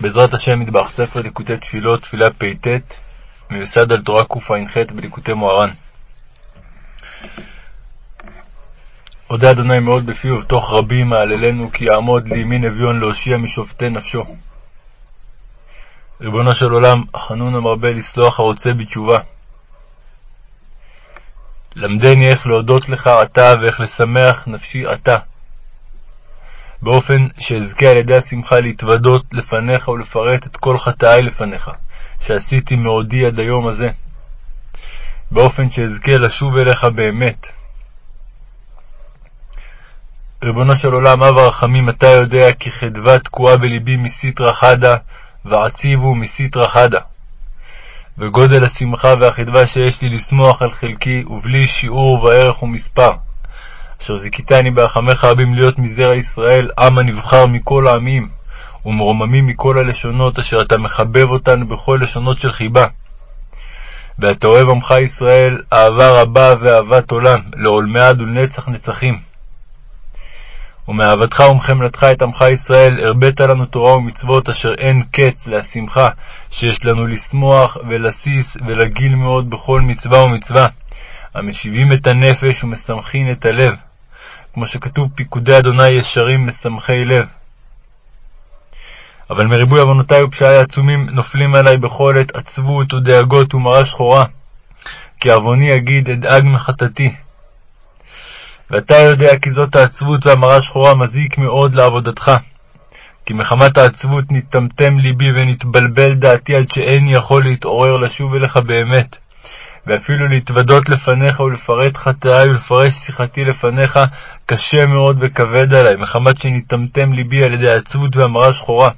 בעזרת השם מטבח ספר ליקוטי תפילות, תפילה פט, מיוסד על תורה קע"ח בליקוטי מוהר"ן. אודה אדוני מאוד בפי ובתוך רבים מעללנו, כי יעמוד לימין אביון להושיע משופטי נפשו. ריבונו של עולם, חנון המרבה לסלוח הרוצה בתשובה. למדני איך להודות לך עתה ואיך לשמח נפשי עתה. באופן שאזכה על ידי השמחה להתוודות לפניך ולפרט את כל חטאי לפניך, שעשיתי מעודי עד היום הזה, באופן שאזכה לשוב אליך באמת. ריבונו של עולם, אב הרחמים, אתה יודע כי חדווה תקועה בלבי מסיתרא חדא, ועציבו מסיתרא חדא. וגודל השמחה והחדווה שיש לי לשמוח על חלקי, ובלי שיעור וערך ומספר. אשר זיכיתני ברחמך רבים להיות מזרע ישראל, עם הנבחר מכל העמים, ומרוממים מכל הלשונות, אשר אתה מחבב אותנו בכל לשונות של חיבה. ואתה אוהב עמך ישראל אהבה רבה ואהבת עולם, לעולמי עד ולנצח נצחים. ומאהבתך ומחמלתך את עמך ישראל, הרבית לנו תורה ומצוות, אשר אין קץ להשמחה, שיש לנו לשמוח ולשיש ולגיל מאוד בכל מצווה ומצווה, המשיבים את הנפש ומשמחין את הלב. כמו שכתוב, פיקודי אדוני ישרים משמחי לב. אבל מריבוי עוונותי ופשעי העצומים נופלים עלי בכל עת עצבות ודאגות ומרה שחורה, כי עווני יגיד אדאג מחטאתי. ואתה יודע כי זאת העצבות והמרה שחורה מזיק מאוד לעבודתך. כי מחמת העצבות נטמטם ליבי ונתבלבל דעתי עד שאין יכול להתעורר לשוב אליך באמת. ואפילו להתוודות לפניך ולפרט חטאי ולפרש שיחתי לפניך קשה מאוד וכבד עלי, מחמת שנטמטם ליבי על ידי העצבות והמרה שחורה.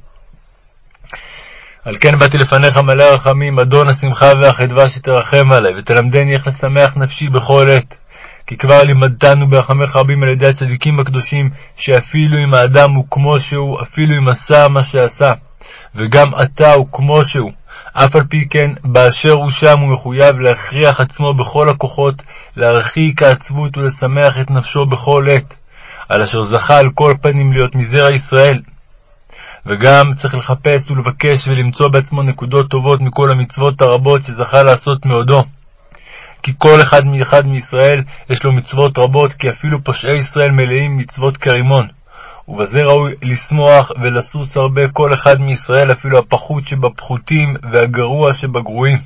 על כן באתי לפניך מלא רחמים, אדון השמחה והחדווה שתרחם עלי, ותלמדני איך לשמח נפשי בכל עת. כי כבר לימדתנו ברחמך רבים על ידי הצדיקים הקדושים, שאפילו אם האדם הוא כמו שהוא, אפילו אם עשה מה שעשה, וגם אתה הוא כמו שהוא, אף על פי כן, באשר הוא שם הוא מחויב להכריח עצמו בכל הכוחות, להרחיק העצבות ולשמח את נפשו בכל עת, על אשר זכה על כל פנים להיות מזרע ישראל. וגם צריך לחפש ולבקש ולמצוא בעצמו נקודות טובות מכל המצוות הרבות שזכה לעשות מעודו. כי כל אחד מאחד מישראל יש לו מצוות רבות, כי אפילו פושעי ישראל מלאים מצוות כרימון. ובזה ראוי לשמוח ולסוס הרבה כל אחד מישראל, אפילו הפחות שבפחותים והגרוע שבגרועים.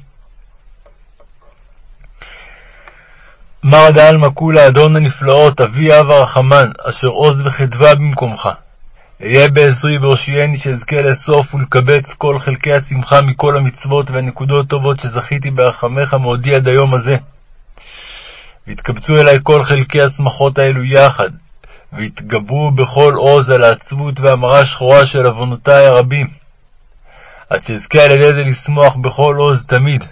מר דעלמא כולה אדון הנפלאות, אבי אב הרחמן, אשר עוז וחדווה במקומך. אהיה בעזרי והושיעני שאזכה לאסוף ולקבץ כל חלקי השמחה מכל המצוות והנקודות טובות שזכיתי ברחמך מעודי עד היום הזה. והתקבצו אלי כל חלקי השמחות האלו יחד, והתגברו בכל עוז על העצבות והמרה שחורה של עוונותי הרבים, עד שאזכה על ידי זה לשמוח בכל עוז תמיד,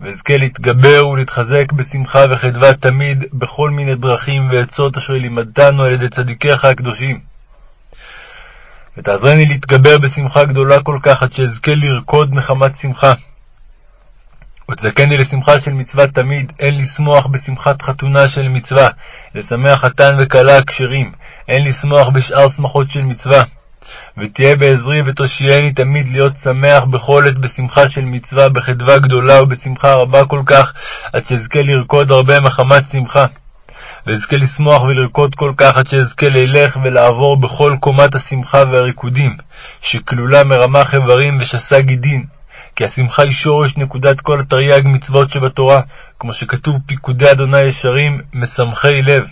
ואזכה להתגבר ולהתחזק בשמחה וחדווה תמיד בכל מיני דרכים ועצות אשר לימדתנו על ידי צדיקיך הקדושים. ותעזרני להתגבר בשמחה גדולה כל כך, עד שאזכה לרקוד מחמת שמחה. ותזכני לשמחה של מצווה תמיד, אין לשמוח בשמחת חתונה של מצווה, לשמח חתן וכלה הכשרים, אין לשמוח בשאר שמחות של מצווה. ותהיה בעזרי ותושייני תמיד להיות שמח בכל עת בשמחה של מצווה, בחדווה גדולה ובשמחה רבה כל כך, עד שאזכה לרקוד הרבה מחמת שמחה. ואזכה לשמוח ולרקוד כל כך, עד שאזכה ללך ולעבור בכל קומת השמחה והריקודים, שכלולה מרמח איברים ושסה גידין. כי השמחה היא שורש נקודת כל התרי"ג מצוות שבתורה, כמו שכתוב פיקודי אדוני ישרים, משמחי לב.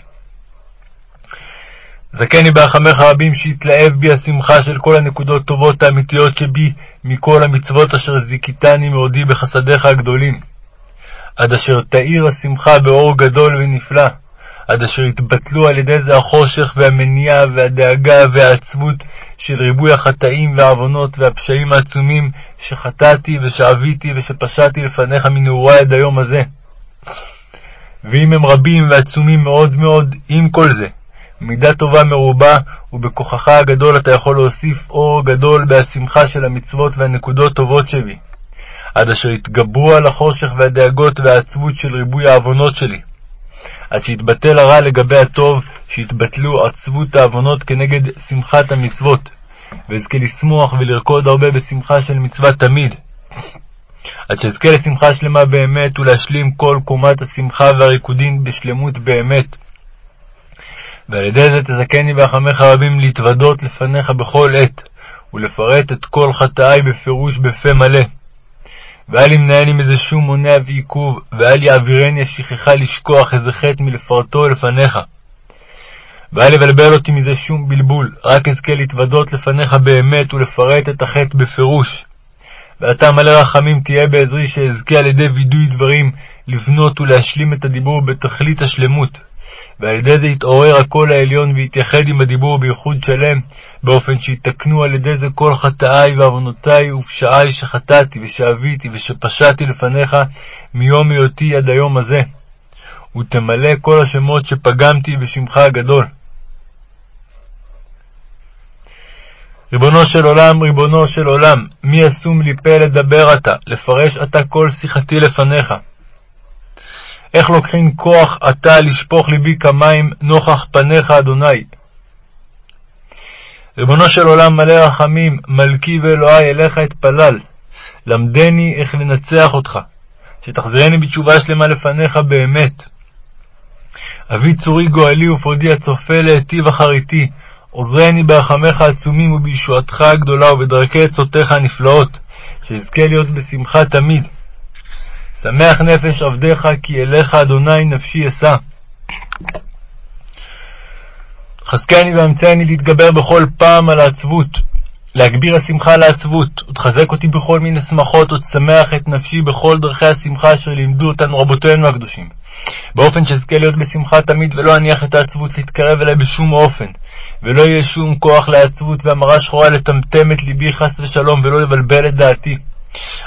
זכני ברחמך רבים שיתלהב בי השמחה של כל הנקודות טובות האמיתיות שבי מכל המצוות אשר זיכיתני מעודי בחסדיך הגדולים. עד אשר תאיר השמחה באור גדול ונפלא, עד אשר יתבטלו על ידי זה החושך והמניעה והדאגה והעצבות של ריבוי החטאים והעוונות והפשעים העצומים שחטאתי ושעביתי ושפשעתי לפניך מנעורי עד היום הזה. ואם הם רבים ועצומים מאוד מאוד, עם כל זה, מידה טובה מרובה, ובכוחך הגדול אתה יכול להוסיף אור גדול בהשמחה של המצוות והנקודות טובות שבי, עד אשר יתגברו על החושך והדאגות והעצבות של ריבוי העוונות שלי. עד שיתבטל הרע לגבי הטוב, שיתבטלו עצבות העוונות כנגד שמחת המצוות, ואזכה לשמוח ולרקוד הרבה בשמחה של מצווה תמיד. עד שאזכה לשמחה שלמה באמת ולהשלים כל קומת השמחה והריקודים בשלמות באמת. ועל ידי זה תזכני ברחמך רבים להתוודות לפניך בכל עת, ולפרט את כל חטאי בפירוש בפה מלא. ואל ימנעני מזה שום מונע ועיכוב, ואל יעבירני השכחה לשכוח איזה חטא מלפרטו לפניך. ואל יבלבל אותי מזה שום בלבול, רק אזכה להתוודות לפניך באמת ולפרט את החטא בפירוש. ואתה מלא רחמים תהיה בעזרי שאזכה על ידי וידוי דברים לבנות ולהשלים את הדיבור בתכלית השלמות. ועל ידי זה יתעורר הקול העליון ויתייחד עם הדיבור בייחוד שלם, באופן שיתקנו על ידי זה כל חטאי ועוונותי ופשעי שחטאתי ושאביתי ושפשעתי לפניך מיום היותי עד היום הזה. ותמלא כל השמות שפגמתי בשמך הגדול. ריבונו של עולם, ריבונו של עולם, מי אשום לי פה לדבר עתה, לפרש עתה כל שיחתי לפניך. איך לוקחים כוח עתה לשפוך ליבי כמים נוכח פניך, אדוני. ריבונו של עולם מלא רחמים, מלכי ואלוהי, אליך אתפלל. למדני איך לנצח אותך, שתחזירני בתשובה שלמה לפניך באמת. אבי צורי גואלי ופודי הצופה להיטיב אחריתי, עוזרני ברחמיך העצומים ובישועתך הגדולה ובדרכי עצותיך הנפלאות, שאזכה להיות בשמחה תמיד. שמח נפש עבדיך, כי אליך אדוני נפשי אשא. חזקני ואמצני להתגבר בכל פעם על העצבות, להגביר השמחה לעצבות, ותחזק אותי בכל מיני שמחות, ותשמח את נפשי בכל דרכי השמחה אשר לימדו אותנו רבותינו הקדושים. באופן שאזכה להיות בשמחה תמיד, ולא אניח את העצבות להתקרב אליי בשום אופן, ולא יהיה שום כוח לעצבות והמרה שחורה לטמטם את ליבי חס ושלום, ולא לבלבל את דעתי.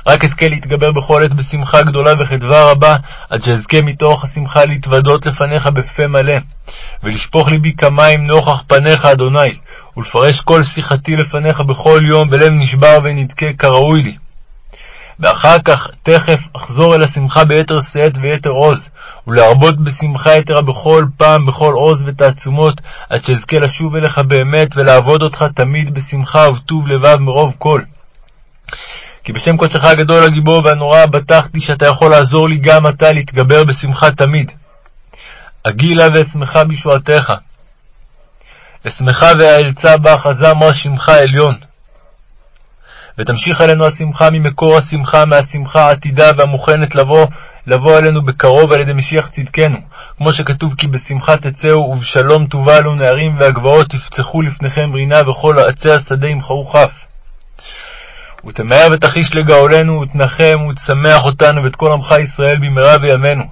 רק אזכה להתגבר בכל עת בשמחה גדולה וחדווה רבה, עד שאזכה מתוך השמחה להתוודות לפניך בפה מלא, ולשפוך ליבי כמים נוכח פניך, אדוני, ולפרש כל שיחתי לפניך בכל יום בלב נשבר ונדכה כראוי לי. ואחר כך תכף אחזור אל השמחה ביתר שאת ויתר עוז, ולהרבות בשמחה יתרה בכל פעם, בכל עוז ותעצומות, עד שאזכה לשוב אליך באמת, ולעבוד אותך תמיד בשמחה ובטוב לבב מרוב כל. כי בשם קודשך הגדול הגיבור והנורא בטחתי שאתה יכול לעזור לי גם אתה להתגבר בשמחה תמיד. אגילה ואשמחה בישועתך. אשמחה ואאלצה בך, אמר שמך עליון. ותמשיך עלינו השמחה ממקור השמחה, מהשמחה העתידה והמוכנת לבוא, לבוא עלינו בקרוב על ידי משיח צדקנו, כמו שכתוב כי בשמחה תצאו ובשלום תובלו נערים והגבעות תפצחו לפניכם רינה וכל עצי השדה ימחאו כף. ותמהר ותחיש לגאולנו, ותנחם ותשמח אותנו ואת כל עמך ישראל במהרה בימינו.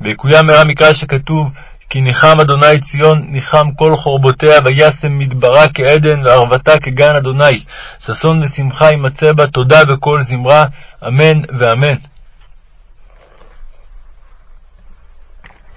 ויקוים מהרה מקרא שכתוב, כי ניחם אדוני ציון, ניחם כל חורבותיה, וישם מדברה כעדן, וערבתה כגן אדוני. ששון ושמחה ימצא בה, תודה בקול זמרה, אמן ואמן.